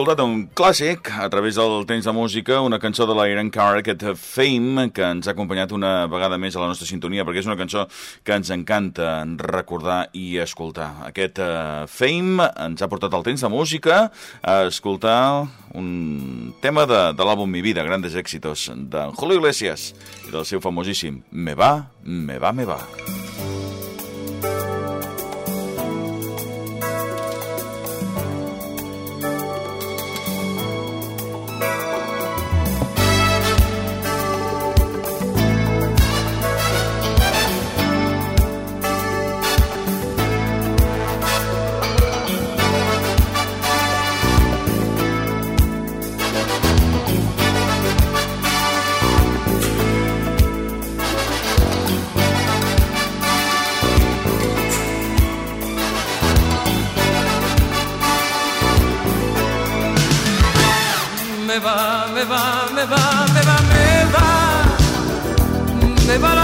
Escoltat un clàssic a través del temps de música, una cançó de l'Iron Car, aquest Fame, que ens ha acompanyat una vegada més a la nostra sintonia, perquè és una cançó que ens encanta recordar i escoltar. Aquest uh, Fame ens ha portat el temps de música a escoltar un tema de, de l'àlbum Mi Vida, Grandes Éxitos, de Julio Iglesias i del seu famosíssim Me va, me va, me va. Me va. Va, me va, me va, me va, me va. Me va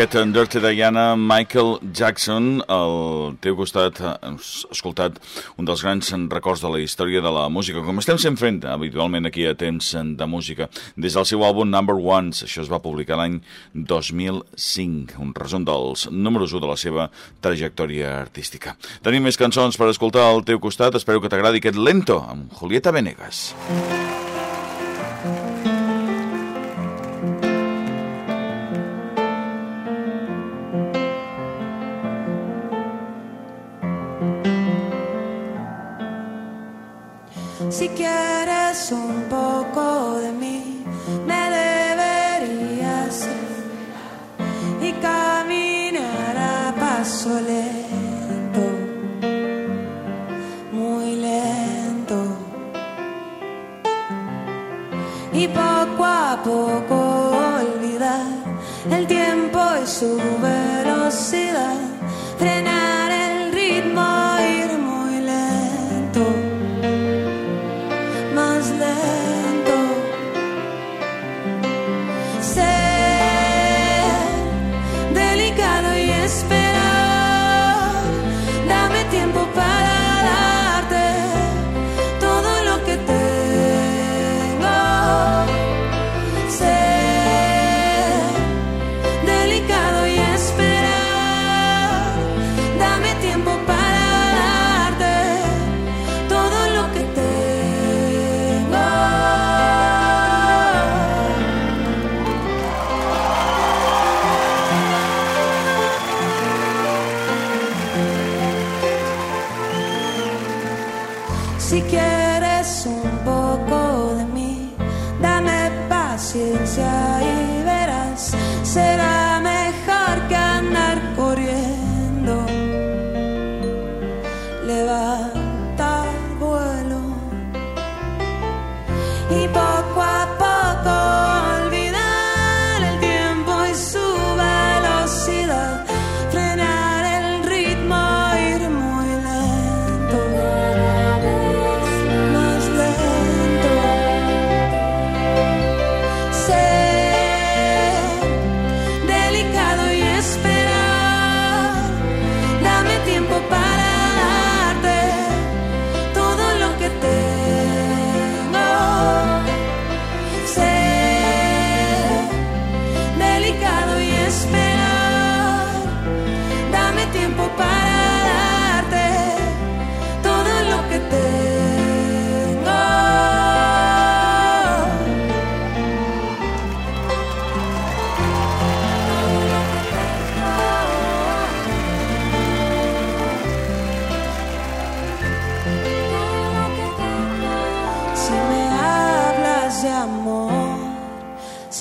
aquest Dirty Diana, Michael Jackson, al teu costat, has escoltat un dels grans records de la història de la música, com estem sempre fent habitualment aquí a Temps de Música, des del seu àlbum Number Ones, això es va publicar l'any 2005, un resum dels números 1 de la seva trajectòria artística. Tenim més cançons per escoltar al teu costat, espero que t'agradi aquest Lento, amb Julieta Venegas. Mm. Si quieres un poco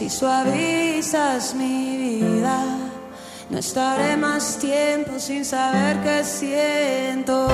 suavizas mi vida. No estaré más tiempo sin saber qué siento.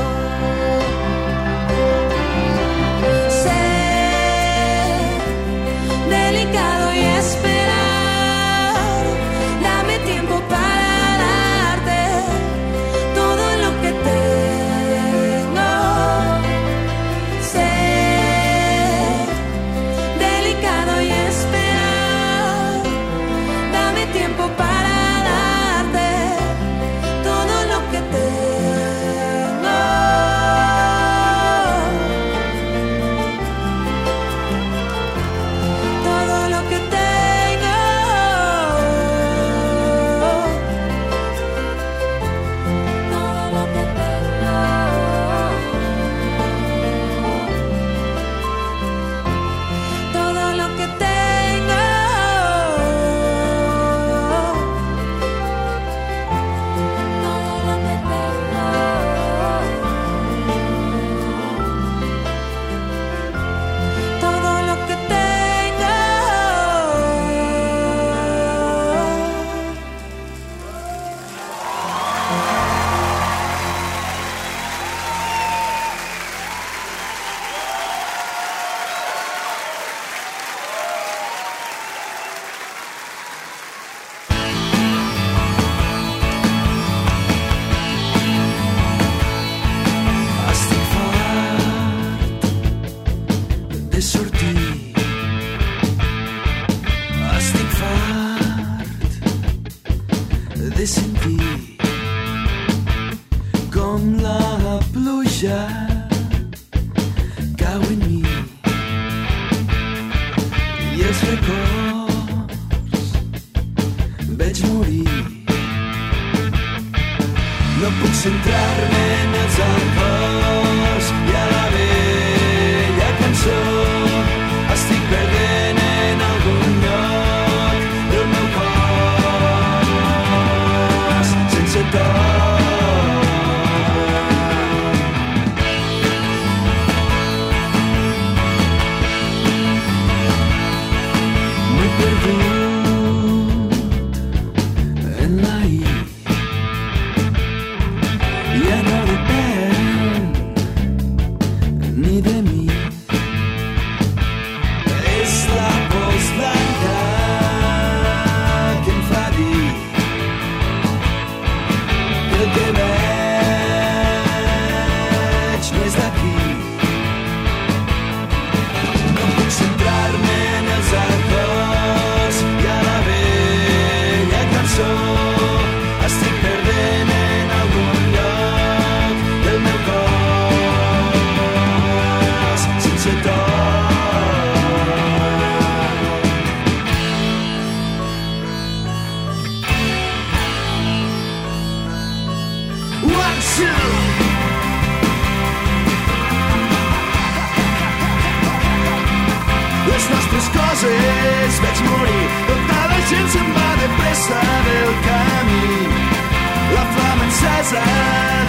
listen.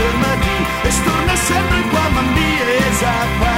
fermati e storna sempre qua, mamma mia, esatto.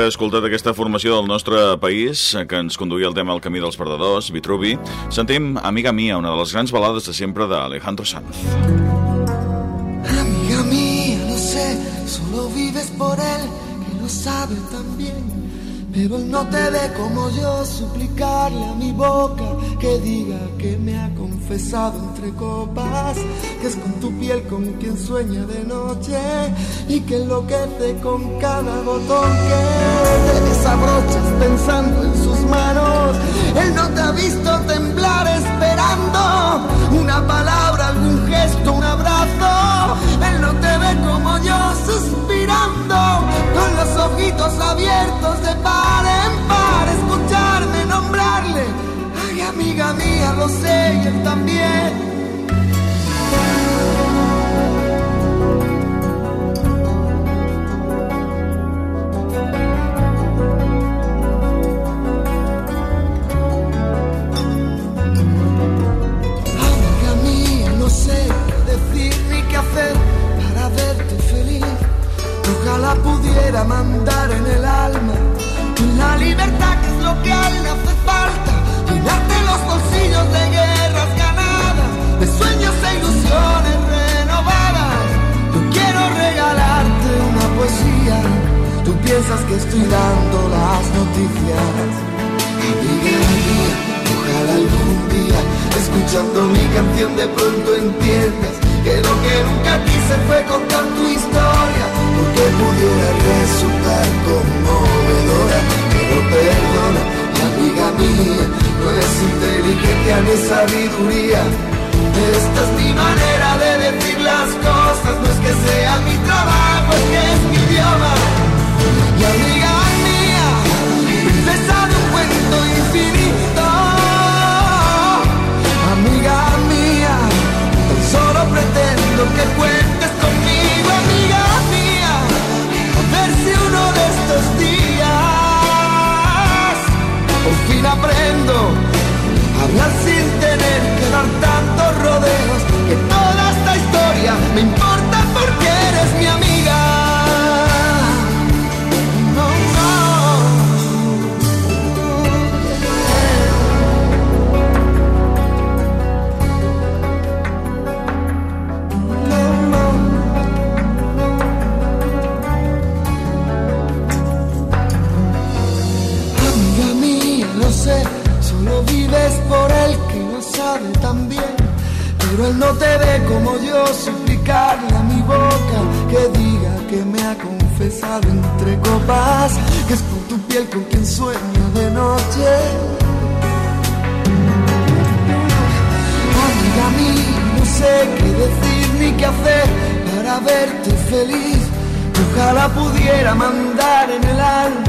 D'haver escoltat aquesta formació del nostre país, que ens conduïa el tema al camí dels perdedors, Vitruvi, sentim Amiga Mia, una de les grans balades de sempre d'Alejandro Sanz. Amiga mía, no sé, solo vives por él, que lo sabe también. Pero él no te ve como yo suplicarle a mi boca que diga que me ha confesado entre copas, que es con tu piel con quien sueña de noche y que enloquece con cada botón que te desabrochas pensando en sus manos. Él no te ha visto temblar esperando una palabra, algún gesto, un abrazo. Él no te ve como yo suspirando con los ojitos abiertos de par en par, escucharme nombrarle amiga mía, lo sé y él también. Amiga mía, no sé decir ni qué hacer. Pudiera mandar en el ni qué hacer para verte feliz. Ojalá pudiera mandar en el alma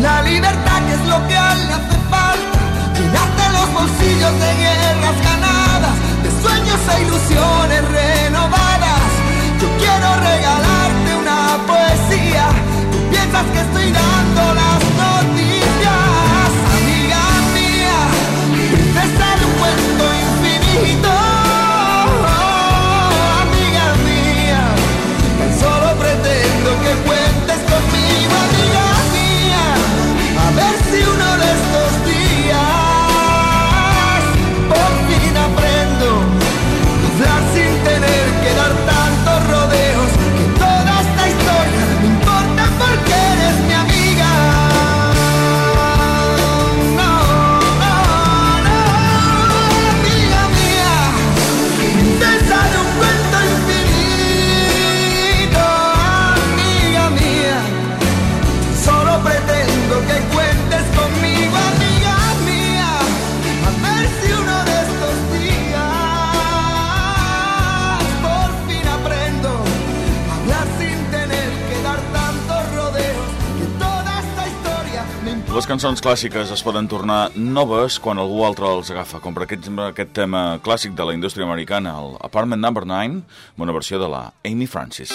la libertad que es lo que a él le hace falta. Llenarte los bolsillos de guerras ganadas, de sueños e ilusiones renovadas. Yo quiero regalarte una poesía. Tú piensas que estoy dando las noticias, amiga mía, princesa de un cuento infinito. Cançons clàssiques es poden tornar noves quan algú altre els agafa, com per aquest, aquest tema clàssic de la indústria americana, el Apartment Number 9, una versió de la Amy Francis.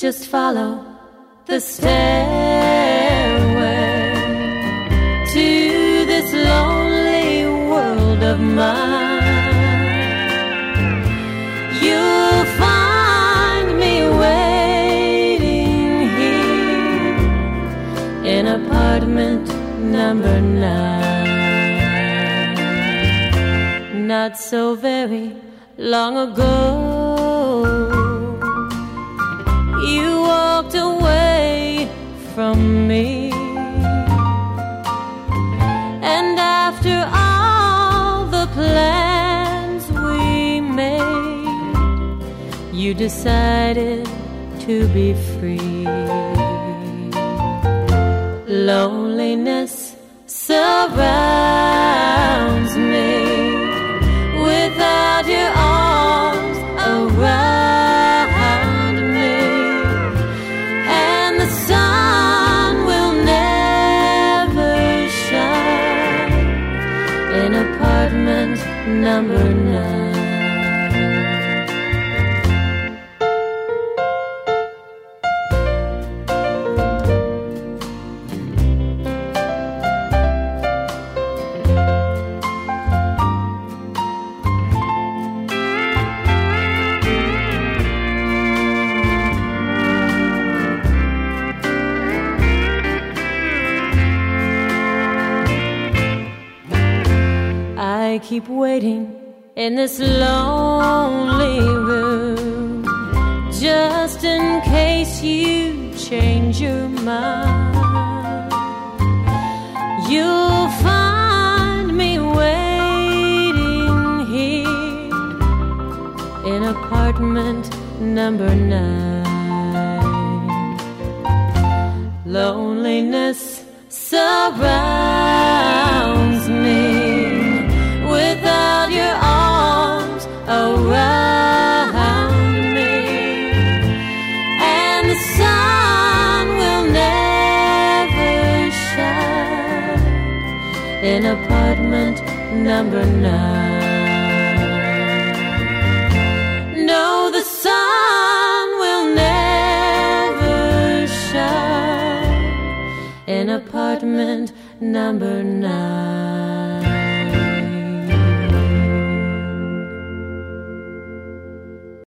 Just follow the stairway number nine. Not so very long ago. You walked away from me. And after all the plans we made, you decided to be free. Loneliness me without your arms around me and the sun will never shine in apartment number nine. In this lonely room just in case you change your mind. You'll find me waiting here in apartment number nine. Loneliness surrounds number nine. No, the sun will never shine in apartment number nine.